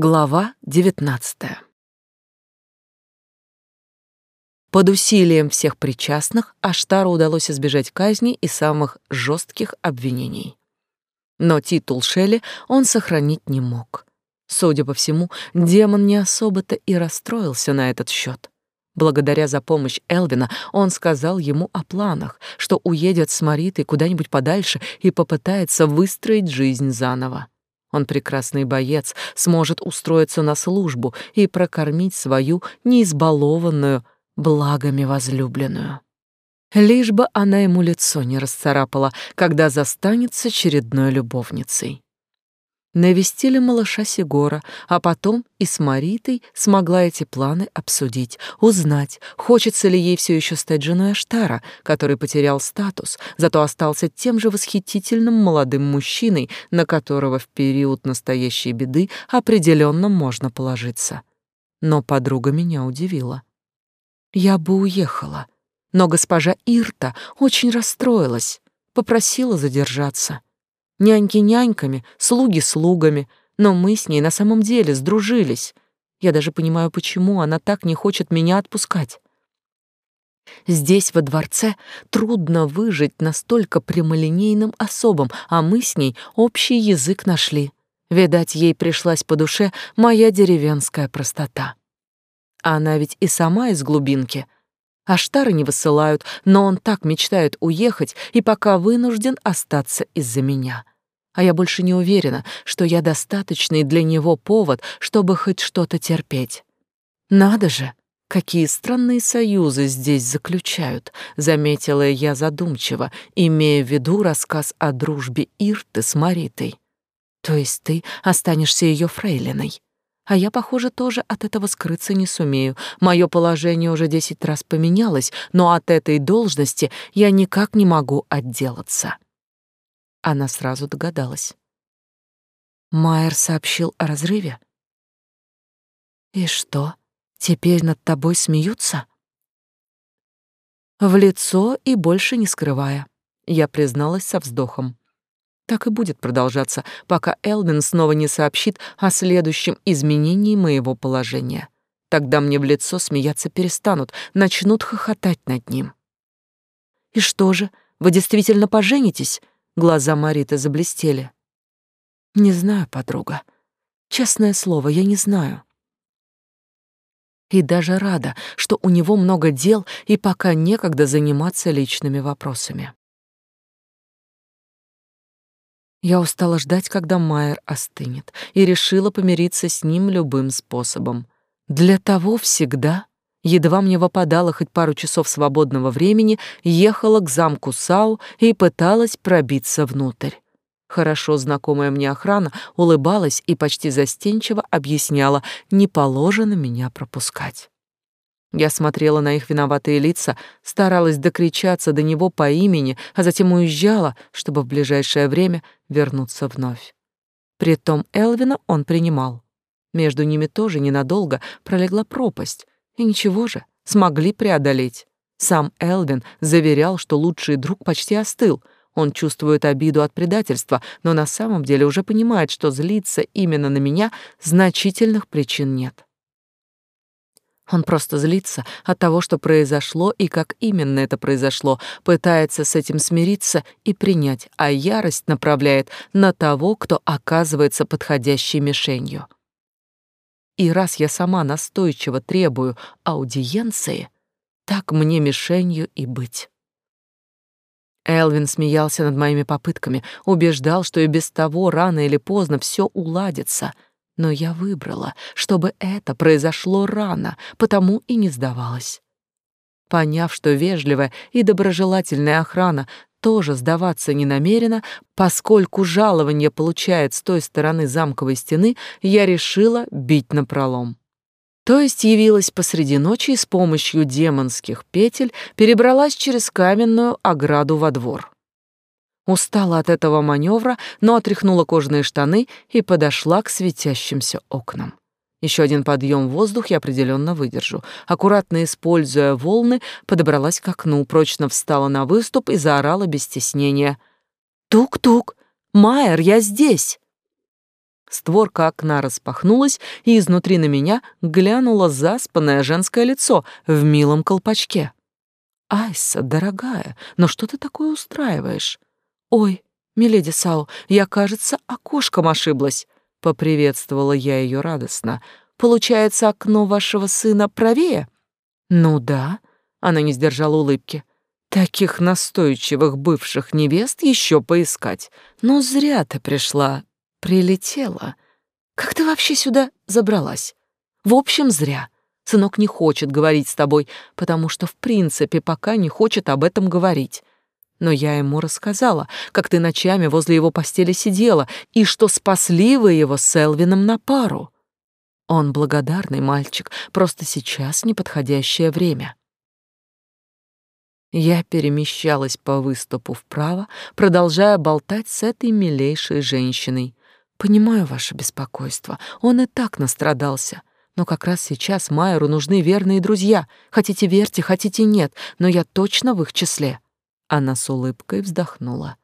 Глава 19. Под усилием всех причастных Аштару удалось избежать казни и самых жестких обвинений. Но титул Шелли он сохранить не мог. Судя по всему, демон не особо-то и расстроился на этот счет. Благодаря за помощь Элвина он сказал ему о планах, что уедет с Маритой куда-нибудь подальше и попытается выстроить жизнь заново. Он прекрасный боец, сможет устроиться на службу и прокормить свою неизбалованную благами возлюбленную. Лишь бы она ему лицо не расцарапала, когда застанется очередной любовницей навестили малыша Сигора, а потом и с Маритой смогла эти планы обсудить, узнать, хочется ли ей все еще стать женой Аштара, который потерял статус, зато остался тем же восхитительным молодым мужчиной, на которого в период настоящей беды определенно можно положиться. Но подруга меня удивила. Я бы уехала, но госпожа Ирта очень расстроилась, попросила задержаться. Няньки няньками, слуги слугами, но мы с ней на самом деле сдружились. Я даже понимаю, почему она так не хочет меня отпускать. Здесь, во дворце, трудно выжить настолько прямолинейным особам, а мы с ней общий язык нашли. Видать, ей пришлась по душе моя деревенская простота. Она ведь и сама из глубинки. А штары не высылают, но он так мечтает уехать и пока вынужден остаться из-за меня а я больше не уверена, что я достаточный для него повод, чтобы хоть что-то терпеть. Надо же, какие странные союзы здесь заключают, заметила я задумчиво, имея в виду рассказ о дружбе Ирты с Маритой. То есть ты останешься ее фрейлиной. А я, похоже, тоже от этого скрыться не сумею. Мое положение уже десять раз поменялось, но от этой должности я никак не могу отделаться. Она сразу догадалась. Майер сообщил о разрыве. И что, теперь над тобой смеются? В лицо и больше не скрывая, я призналась со вздохом. Так и будет продолжаться, пока Элвин снова не сообщит о следующем изменении моего положения. Тогда мне в лицо смеяться перестанут, начнут хохотать над ним. И что же, вы действительно поженитесь? Глаза Мариты заблестели. Не знаю, подруга. Честное слово, я не знаю. И даже рада, что у него много дел и пока некогда заниматься личными вопросами. Я устала ждать, когда Майер остынет, и решила помириться с ним любым способом. Для того всегда едва мне выпадало хоть пару часов свободного времени, ехала к замку Сау и пыталась пробиться внутрь. Хорошо знакомая мне охрана улыбалась и почти застенчиво объясняла, не положено меня пропускать. Я смотрела на их виноватые лица, старалась докричаться до него по имени, а затем уезжала, чтобы в ближайшее время вернуться вновь. Притом Элвина он принимал. Между ними тоже ненадолго пролегла пропасть, и ничего же, смогли преодолеть. Сам Элвин заверял, что лучший друг почти остыл. Он чувствует обиду от предательства, но на самом деле уже понимает, что злиться именно на меня значительных причин нет. Он просто злится от того, что произошло и как именно это произошло, пытается с этим смириться и принять, а ярость направляет на того, кто оказывается подходящей мишенью. И раз я сама настойчиво требую аудиенции, так мне мишенью и быть. Элвин смеялся над моими попытками, убеждал, что и без того рано или поздно все уладится. Но я выбрала, чтобы это произошло рано, потому и не сдавалась. Поняв, что вежливая и доброжелательная охрана тоже сдаваться не намерена, поскольку жалование получает с той стороны замковой стены, я решила бить напролом. То есть явилась посреди ночи и с помощью демонских петель перебралась через каменную ограду во двор. Устала от этого маневра, но отряхнула кожаные штаны и подошла к светящимся окнам. Еще один подъем в воздух я определенно выдержу. Аккуратно используя волны, подобралась к окну, прочно встала на выступ и заорала без стеснения. «Тук-тук! Майер, я здесь!» Створка окна распахнулась, и изнутри на меня глянуло заспанное женское лицо в милом колпачке. «Айса, дорогая, но что ты такое устраиваешь?» «Ой, миледи Сау, я, кажется, окошком ошиблась», — поприветствовала я ее радостно. «Получается, окно вашего сына правее?» «Ну да», — она не сдержала улыбки. «Таких настойчивых бывших невест еще поискать. Но зря ты пришла, прилетела. Как ты вообще сюда забралась? В общем, зря. Сынок не хочет говорить с тобой, потому что в принципе пока не хочет об этом говорить. Но я ему рассказала, как ты ночами возле его постели сидела и что спасли вы его с Элвином на пару. Он благодарный мальчик, просто сейчас неподходящее время. Я перемещалась по выступу вправо, продолжая болтать с этой милейшей женщиной. Понимаю ваше беспокойство, он и так настрадался. Но как раз сейчас Майеру нужны верные друзья. Хотите верьте, хотите нет, но я точно в их числе. Она с улыбкой вздохнула.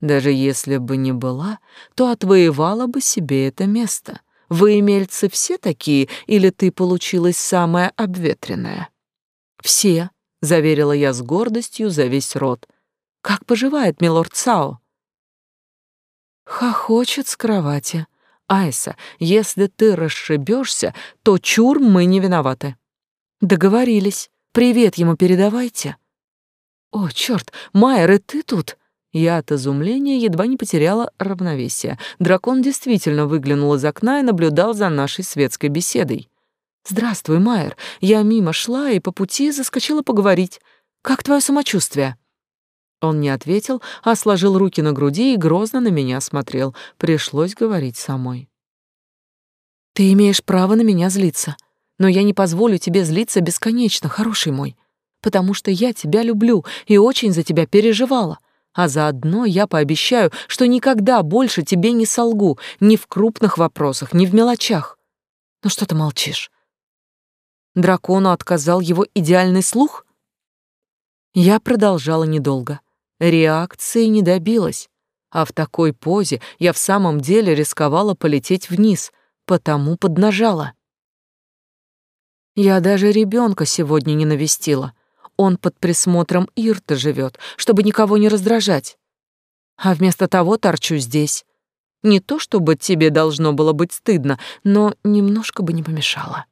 Даже если бы не была, то отвоевала бы себе это место. Вы, имельцы, все такие, или ты получилась самая обветренная? Все, заверила я с гордостью за весь род. Как поживает милорд Сао? Хохочет с кровати. Айса, если ты расшибешься, то чур мы не виноваты. Договорились. Привет ему передавайте. О, черт, Майер, и ты тут? Я от изумления едва не потеряла равновесие. Дракон действительно выглянул из окна и наблюдал за нашей светской беседой. «Здравствуй, Майер. Я мимо шла и по пути заскочила поговорить. Как твое самочувствие?» Он не ответил, а сложил руки на груди и грозно на меня смотрел. Пришлось говорить самой. «Ты имеешь право на меня злиться, но я не позволю тебе злиться бесконечно, хороший мой, потому что я тебя люблю и очень за тебя переживала, а заодно я пообещаю, что никогда больше тебе не солгу ни в крупных вопросах, ни в мелочах. Ну что ты молчишь? Дракону отказал его идеальный слух?» Я продолжала недолго. Реакции не добилась, а в такой позе я в самом деле рисковала полететь вниз, потому поднажала. Я даже ребенка сегодня не навестила. Он под присмотром Ирта живет, чтобы никого не раздражать. А вместо того торчу здесь. Не то чтобы тебе должно было быть стыдно, но немножко бы не помешало.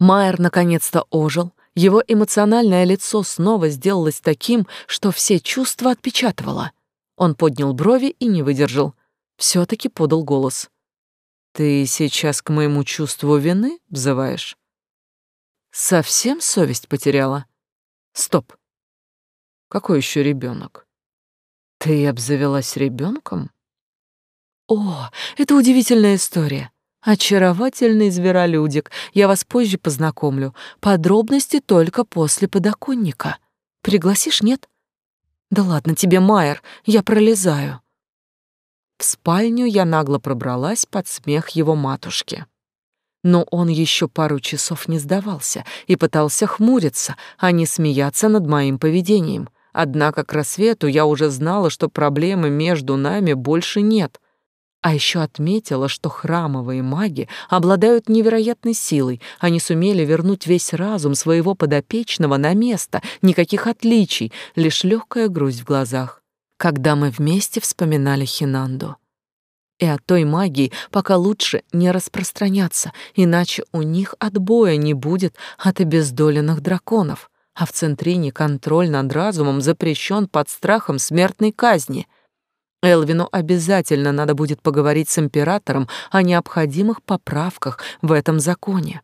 Майер наконец-то ожил, его эмоциональное лицо снова сделалось таким, что все чувства отпечатывало. Он поднял брови и не выдержал. все таки подал голос. «Ты сейчас к моему чувству вины взываешь?» «Совсем совесть потеряла?» «Стоп! Какой еще ребенок? Ты обзавелась ребенком? «О, это удивительная история. Очаровательный зверолюдик. Я вас позже познакомлю. Подробности только после подоконника. Пригласишь, нет? Да ладно тебе, Майер, я пролезаю. В спальню я нагло пробралась под смех его матушки. Но он еще пару часов не сдавался и пытался хмуриться, а не смеяться над моим поведением. Однако к рассвету я уже знала, что проблемы между нами больше нет. А еще отметила, что храмовые маги обладают невероятной силой. Они сумели вернуть весь разум своего подопечного на место. Никаких отличий, лишь легкая грусть в глазах. Когда мы вместе вспоминали Хинанду. И от той магии пока лучше не распространяться, иначе у них отбоя не будет от обездоленных драконов. А в Центрине контроль над разумом запрещен под страхом смертной казни — Элвину обязательно надо будет поговорить с императором о необходимых поправках в этом законе.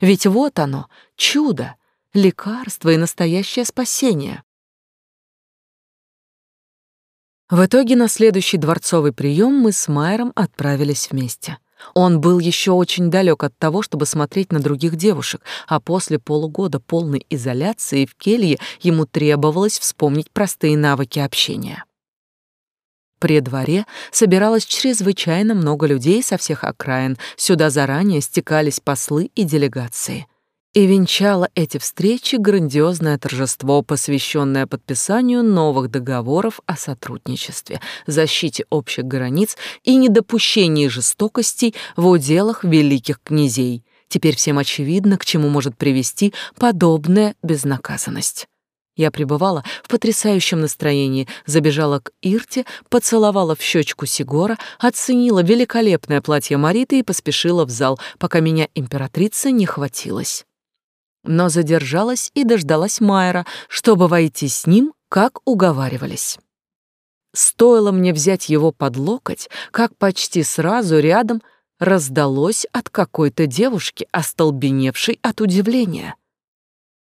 Ведь вот оно, чудо, лекарство и настоящее спасение. В итоге на следующий дворцовый прием мы с Майером отправились вместе. Он был еще очень далек от того, чтобы смотреть на других девушек, а после полугода полной изоляции в келье ему требовалось вспомнить простые навыки общения. При дворе собиралось чрезвычайно много людей со всех окраин, сюда заранее стекались послы и делегации. И венчало эти встречи грандиозное торжество, посвященное подписанию новых договоров о сотрудничестве, защите общих границ и недопущении жестокостей в уделах великих князей. Теперь всем очевидно, к чему может привести подобная безнаказанность. Я пребывала в потрясающем настроении, забежала к Ирте, поцеловала в щечку Сигора, оценила великолепное платье Мариты и поспешила в зал, пока меня императрица не хватилась. Но задержалась и дождалась Майера, чтобы войти с ним, как уговаривались. Стоило мне взять его под локоть, как почти сразу рядом раздалось от какой-то девушки, остолбеневшей от удивления.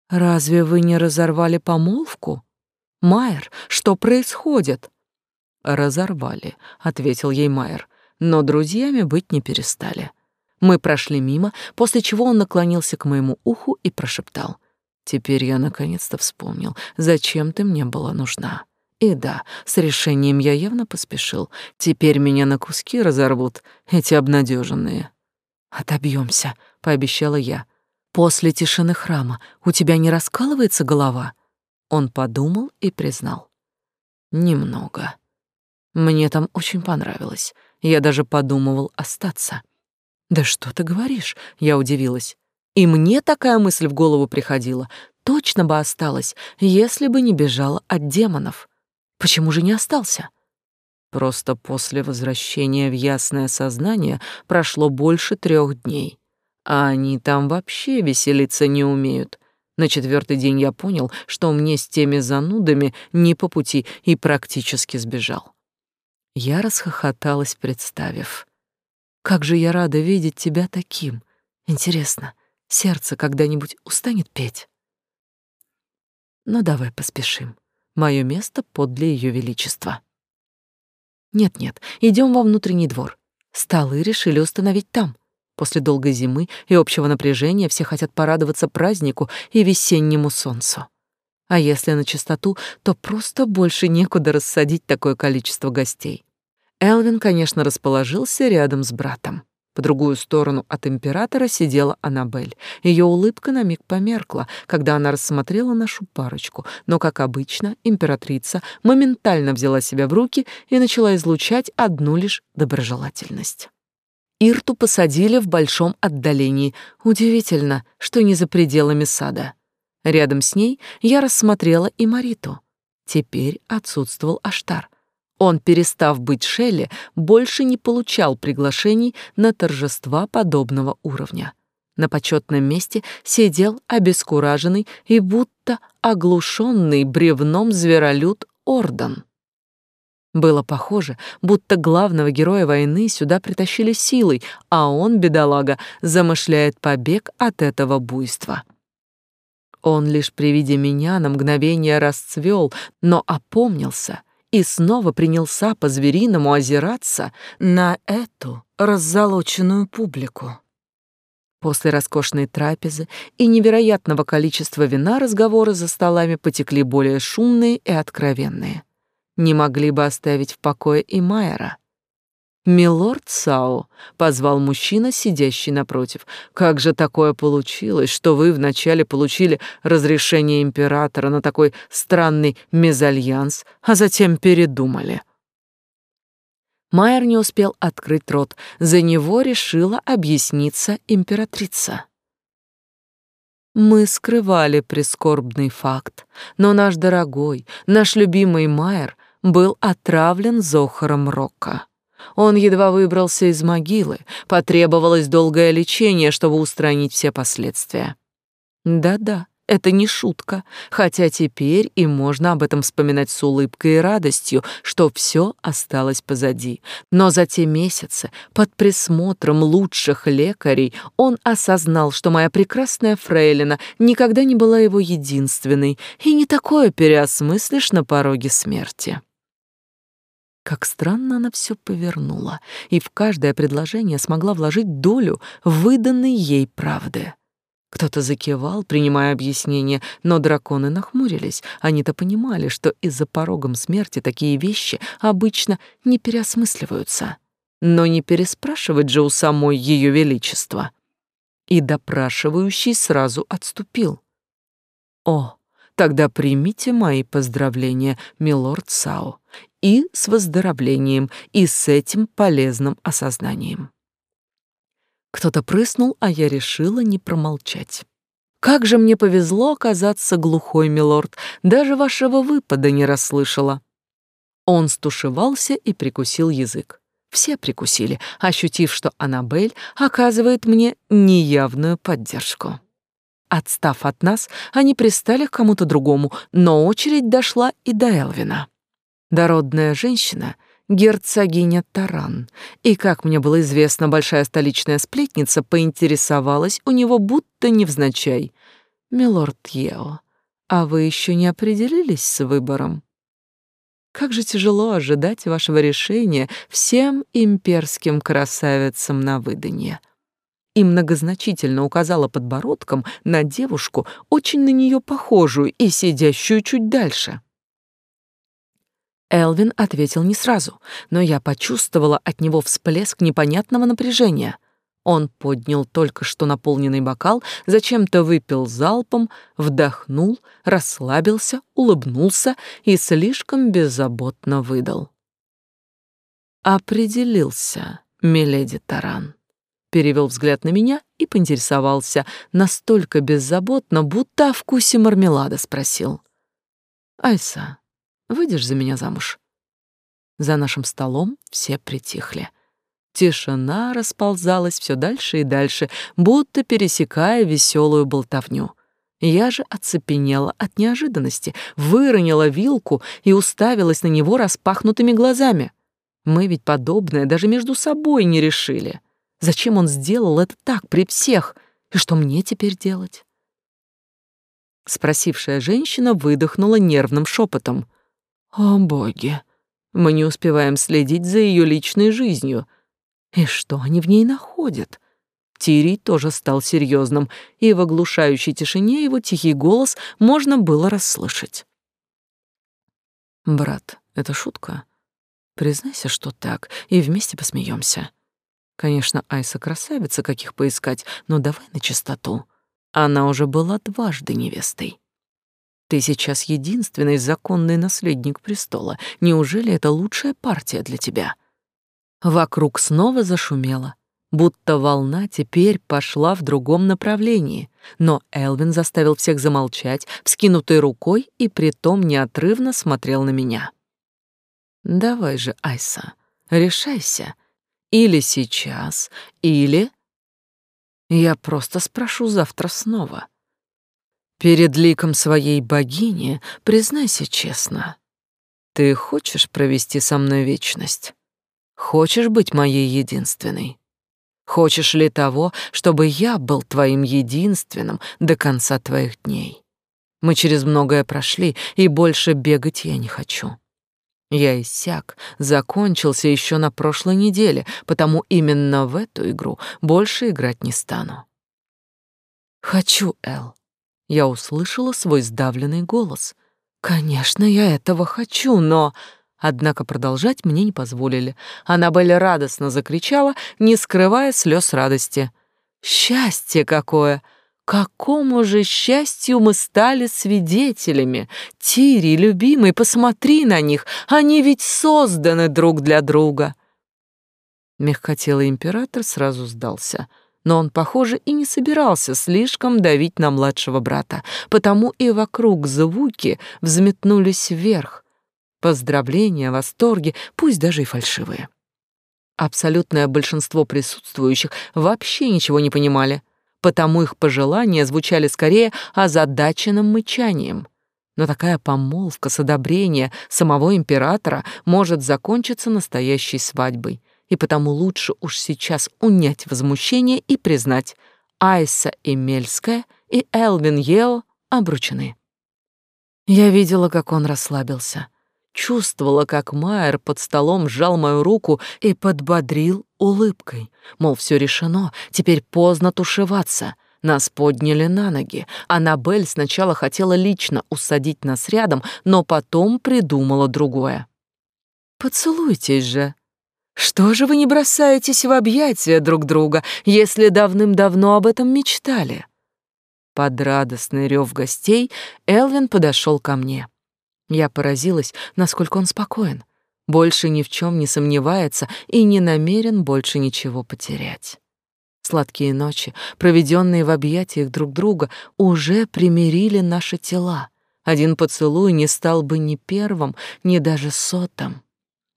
Разве вы не разорвали помолвку? Майер, что происходит? Разорвали, ответил ей Майер, но друзьями быть не перестали. Мы прошли мимо, после чего он наклонился к моему уху и прошептал: "Теперь я наконец-то вспомнил, зачем ты мне была нужна". И да, с решением я явно поспешил. Теперь меня на куски разорвут эти обнадеженные. Отобьемся, пообещала я. После тишины храма у тебя не раскалывается голова? Он подумал и признал. Немного. Мне там очень понравилось. Я даже подумывал остаться. Да что ты говоришь? Я удивилась. И мне такая мысль в голову приходила. Точно бы осталась, если бы не бежала от демонов. Почему же не остался? Просто после возвращения в ясное сознание прошло больше трех дней. А они там вообще веселиться не умеют. На четвертый день я понял, что мне с теми занудами не по пути, и практически сбежал. Я расхохоталась, представив. Как же я рада видеть тебя таким. Интересно, сердце когда-нибудь устанет петь? Ну давай поспешим. Мое место подле ее величества. Нет-нет, идем во внутренний двор. Столы решили установить там. После долгой зимы и общего напряжения все хотят порадоваться празднику и весеннему солнцу. А если на чистоту, то просто больше некуда рассадить такое количество гостей. Элвин, конечно, расположился рядом с братом. По другую сторону от императора сидела Аннабель. Ее улыбка на миг померкла, когда она рассмотрела нашу парочку, но, как обычно, императрица моментально взяла себя в руки и начала излучать одну лишь доброжелательность. Ирту посадили в большом отдалении. Удивительно, что не за пределами сада. Рядом с ней я рассмотрела и Мариту. Теперь отсутствовал Аштар. Он, перестав быть Шелли, больше не получал приглашений на торжества подобного уровня. На почетном месте сидел обескураженный и будто оглушенный бревном зверолюд Ордан. Было похоже, будто главного героя войны сюда притащили силой, а он, бедолага, замышляет побег от этого буйства. Он лишь при виде меня на мгновение расцвел, но опомнился и снова принялся по-звериному озираться на эту раззолоченную публику. После роскошной трапезы и невероятного количества вина разговоры за столами потекли более шумные и откровенные не могли бы оставить в покое и Майера. «Милорд Сао», — позвал мужчина, сидящий напротив, — «как же такое получилось, что вы вначале получили разрешение императора на такой странный мезальянс, а затем передумали?» Майер не успел открыть рот, за него решила объясниться императрица. Мы скрывали прискорбный факт, но наш дорогой, наш любимый Майер был отравлен Зохаром Рока. Он едва выбрался из могилы, потребовалось долгое лечение, чтобы устранить все последствия. Да-да, это не шутка, хотя теперь и можно об этом вспоминать с улыбкой и радостью, что все осталось позади. Но за те месяцы, под присмотром лучших лекарей, он осознал, что моя прекрасная фрейлина никогда не была его единственной, и не такое переосмыслишь на пороге смерти. Как странно она все повернула, и в каждое предложение смогла вложить долю выданной ей правды. Кто-то закивал, принимая объяснение, но драконы нахмурились. Они-то понимали, что из-за порогом смерти такие вещи обычно не переосмысливаются. Но не переспрашивать же у самой ее величества. и допрашивающий сразу отступил. О, тогда примите мои поздравления, милорд Сао, и с выздоровлением, и с этим полезным осознанием. Кто-то прыснул, а я решила не промолчать. Как же мне повезло оказаться глухой, милорд, даже вашего выпада не расслышала. Он стушевался и прикусил язык. Все прикусили, ощутив, что Аннабель оказывает мне неявную поддержку. Отстав от нас, они пристали к кому-то другому, но очередь дошла и до Элвина. Дородная женщина герцогиня Таран, и, как мне было известно, большая столичная сплетница поинтересовалась у него будто невзначай. «Милорд Ео, а вы еще не определились с выбором?» Как же тяжело ожидать вашего решения всем имперским красавицам на выданье. И многозначительно указала подбородком на девушку, очень на нее похожую и сидящую чуть дальше. Элвин ответил не сразу, но я почувствовала от него всплеск непонятного напряжения. Он поднял только что наполненный бокал, зачем-то выпил залпом, вдохнул, расслабился, улыбнулся и слишком беззаботно выдал. «Определился, миледи Таран», — перевел взгляд на меня и поинтересовался, настолько беззаботно, будто о вкусе мармелада спросил. «Айса, Выйдешь за меня замуж?» За нашим столом все притихли. Тишина расползалась все дальше и дальше, будто пересекая веселую болтовню. Я же оцепенела от неожиданности, выронила вилку и уставилась на него распахнутыми глазами. Мы ведь подобное даже между собой не решили. Зачем он сделал это так при всех? И что мне теперь делать? Спросившая женщина выдохнула нервным шепотом. О, боги! Мы не успеваем следить за ее личной жизнью. И что они в ней находят? Тирий тоже стал серьезным, и в оглушающей тишине его тихий голос можно было расслышать. «Брат, это шутка? Признайся, что так, и вместе посмеемся. Конечно, Айса красавица, каких поискать, но давай на чистоту. Она уже была дважды невестой. Ты сейчас единственный законный наследник престола. Неужели это лучшая партия для тебя? Вокруг снова зашумело, будто волна теперь пошла в другом направлении, но Элвин заставил всех замолчать, вскинутой рукой и притом неотрывно смотрел на меня. Давай же, Айса, решайся. Или сейчас, или я просто спрошу завтра снова. Перед ликом своей богини признайся честно. Ты хочешь провести со мной вечность? Хочешь быть моей единственной? Хочешь ли того, чтобы я был твоим единственным до конца твоих дней? Мы через многое прошли, и больше бегать я не хочу. Я иссяк, закончился еще на прошлой неделе, потому именно в эту игру больше играть не стану. Хочу, Эл. Я услышала свой сдавленный голос. Конечно, я этого хочу, но Однако продолжать мне не позволили. Аннабель радостно закричала, не скрывая слез радости. «Счастье какое! Какому же счастью мы стали свидетелями! Тири, любимый, посмотри на них! Они ведь созданы друг для друга!» Мягкотелый император сразу сдался — но он, похоже, и не собирался слишком давить на младшего брата, потому и вокруг звуки взметнулись вверх. Поздравления, восторги, пусть даже и фальшивые. Абсолютное большинство присутствующих вообще ничего не понимали, потому их пожелания звучали скорее озадаченным мычанием. Но такая помолвка с одобрения самого императора может закончиться настоящей свадьбой — и потому лучше уж сейчас унять возмущение и признать, Айса Эмельская и Элвин Ео обручены. Я видела, как он расслабился, чувствовала, как Майер под столом сжал мою руку и подбодрил улыбкой, мол, все решено, теперь поздно тушеваться. Нас подняли на ноги. Аннабель сначала хотела лично усадить нас рядом, но потом придумала другое. «Поцелуйтесь же», Что же вы не бросаетесь в объятия друг друга, если давным-давно об этом мечтали? Под радостный рев гостей Элвин подошел ко мне. Я поразилась, насколько он спокоен, больше ни в чем не сомневается и не намерен больше ничего потерять. Сладкие ночи, проведенные в объятиях друг друга, уже примирили наши тела. Один поцелуй не стал бы ни первым, ни даже сотым.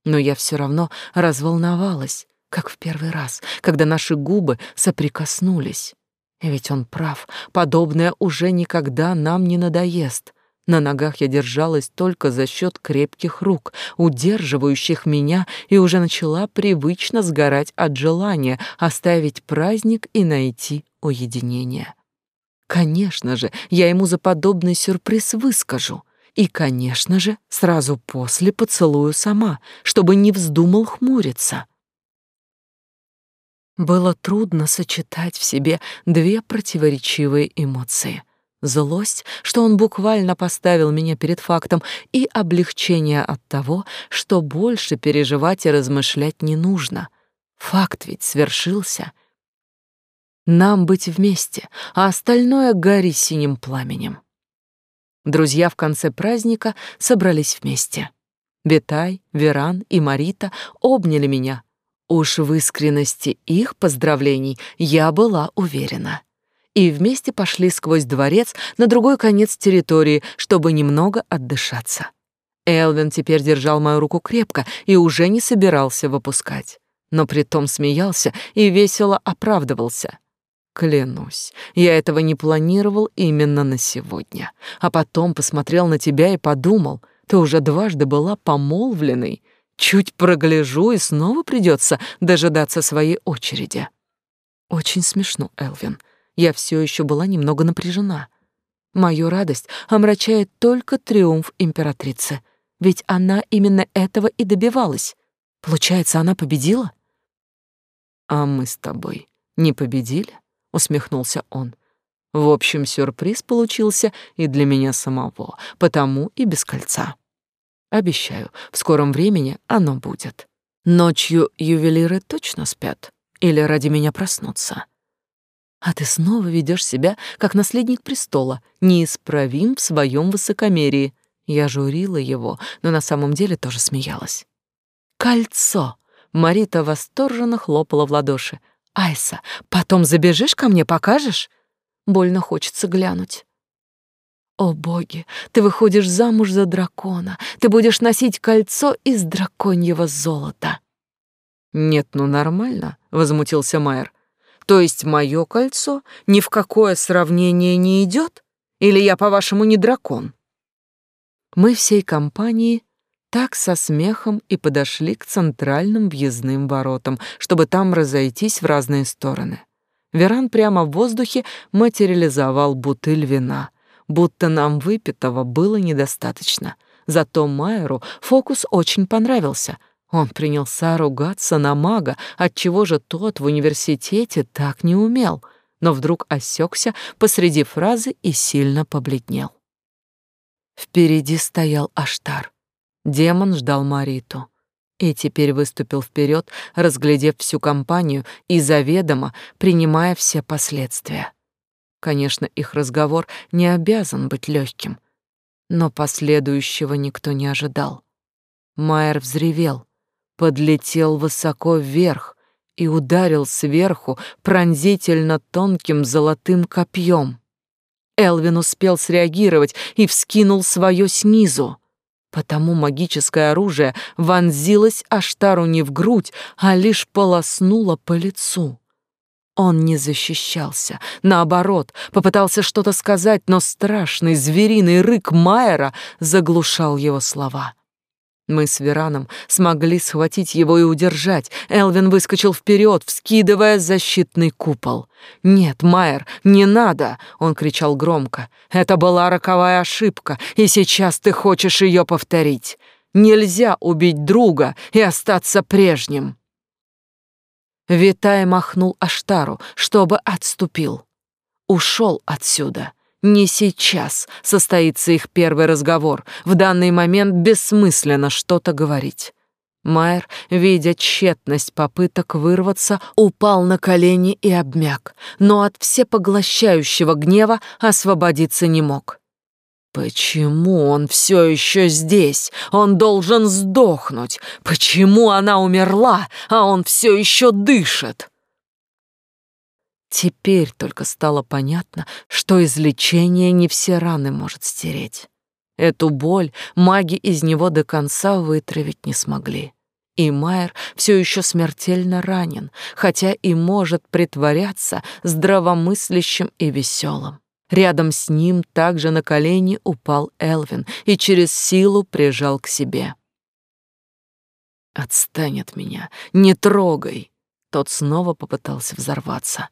Но я все равно разволновалась, как в первый раз, когда наши губы соприкоснулись. Ведь он прав, подобное уже никогда нам не надоест. На ногах я держалась только за счет крепких рук, удерживающих меня, и уже начала привычно сгорать от желания оставить праздник и найти уединение. Конечно же, я ему за подобный сюрприз выскажу. И, конечно же, сразу после поцелую сама, чтобы не вздумал хмуриться. Было трудно сочетать в себе две противоречивые эмоции. Злость, что он буквально поставил меня перед фактом, и облегчение от того, что больше переживать и размышлять не нужно. Факт ведь свершился. Нам быть вместе, а остальное гори синим пламенем. Друзья в конце праздника собрались вместе. Витай, Веран и Марита обняли меня, Уж в искренности их поздравлений я была уверена. И вместе пошли сквозь дворец на другой конец территории, чтобы немного отдышаться. Элвин теперь держал мою руку крепко и уже не собирался выпускать, но притом смеялся и весело оправдывался. Клянусь, я этого не планировал именно на сегодня. А потом посмотрел на тебя и подумал, ты уже дважды была помолвленной, Чуть прогляжу, и снова придется дожидаться своей очереди. Очень смешно, Элвин. Я все еще была немного напряжена. Мою радость омрачает только триумф императрицы, ведь она именно этого и добивалась. Получается, она победила? А мы с тобой не победили? Усмехнулся он. В общем, сюрприз получился и для меня самого, потому и без кольца. Обещаю, в скором времени оно будет. Ночью ювелиры точно спят или ради меня проснутся. А ты снова ведешь себя как наследник престола, неисправим в своем высокомерии. Я журила его, но на самом деле тоже смеялась. Кольцо. Марита восторженно хлопала в ладоши. Айса, потом забежишь ко мне, покажешь? Больно хочется глянуть. О боги, ты выходишь замуж за дракона. Ты будешь носить кольцо из драконьего золота. Нет, ну нормально, возмутился Майер. То есть мое кольцо ни в какое сравнение не идет? Или я, по-вашему, не дракон? Мы всей компанией так со смехом и подошли к центральным въездным воротам, чтобы там разойтись в разные стороны. Веран прямо в воздухе материализовал бутыль вина — будто нам выпитого было недостаточно. Зато Майеру фокус очень понравился. Он принялся ругаться на мага, отчего же тот в университете так не умел, но вдруг осекся посреди фразы и сильно побледнел. Впереди стоял Аштар. Демон ждал Мариту и теперь выступил вперед, разглядев всю компанию и заведомо принимая все последствия. Конечно, их разговор не обязан быть легким, но последующего никто не ожидал. Майер взревел, подлетел высоко вверх и ударил сверху пронзительно тонким золотым копьем. Элвин успел среагировать и вскинул свое снизу. Потому магическое оружие вонзилось Аштару не в грудь, а лишь полоснуло по лицу. Он не защищался, наоборот, попытался что-то сказать, но страшный звериный рык Майера заглушал его слова. Мы с Вераном смогли схватить его и удержать. Элвин выскочил вперед, вскидывая защитный купол. «Нет, Майер, не надо!» — он кричал громко. «Это была роковая ошибка, и сейчас ты хочешь ее повторить. Нельзя убить друга и остаться прежним!» Витай махнул Аштару, чтобы отступил. Ушел отсюда. Не сейчас состоится их первый разговор. В данный момент бессмысленно что-то говорить. Майер, видя тщетность попыток вырваться, упал на колени и обмяк, но от всепоглощающего гнева освободиться не мог. Почему он все еще здесь? Он должен сдохнуть. Почему она умерла, а он все еще дышит? Теперь только стало понятно, что излечение не все раны может стереть. Эту боль маги из него до конца вытравить не смогли. И Майер все еще смертельно ранен, хотя и может притворяться здравомыслящим и веселым. Рядом с ним также на колени упал Элвин и через силу прижал к себе. «Отстань от меня, не трогай!» Тот снова попытался взорваться.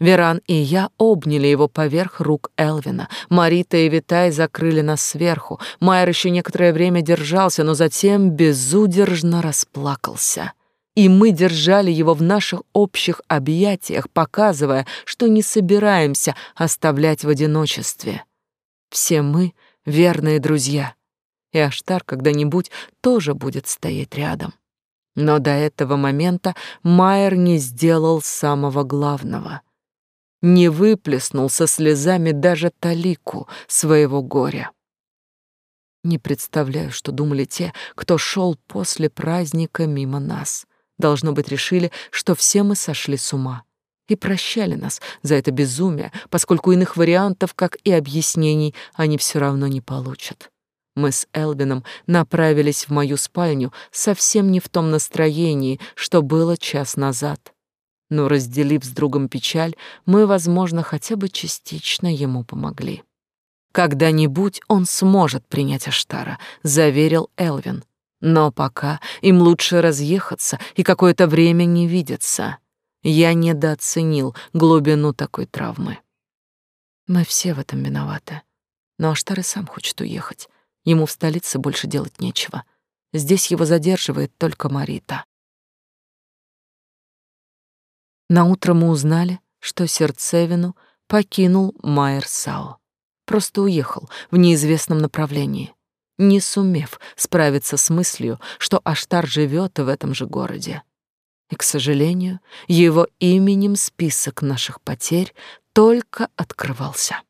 Веран и я обняли его поверх рук Элвина. Марита и Витай закрыли нас сверху. Майер еще некоторое время держался, но затем безудержно расплакался. И мы держали его в наших общих объятиях, показывая, что не собираемся оставлять в одиночестве. Все мы — верные друзья. И Аштар когда-нибудь тоже будет стоять рядом. Но до этого момента Майер не сделал самого главного — не выплеснул со слезами даже талику своего горя. Не представляю, что думали те, кто шел после праздника мимо нас. Должно быть, решили, что все мы сошли с ума и прощали нас за это безумие, поскольку иных вариантов, как и объяснений, они все равно не получат. Мы с Элвином направились в мою спальню совсем не в том настроении, что было час назад но, разделив с другом печаль, мы, возможно, хотя бы частично ему помогли. «Когда-нибудь он сможет принять Аштара», — заверил Элвин. «Но пока им лучше разъехаться и какое-то время не видеться. Я недооценил глубину такой травмы». «Мы все в этом виноваты. Но Аштар и сам хочет уехать. Ему в столице больше делать нечего. Здесь его задерживает только Марита». На утро мы узнали, что сердцевину покинул Майер Сао. Просто уехал в неизвестном направлении, не сумев справиться с мыслью, что Аштар живет в этом же городе. И, к сожалению, его именем список наших потерь только открывался.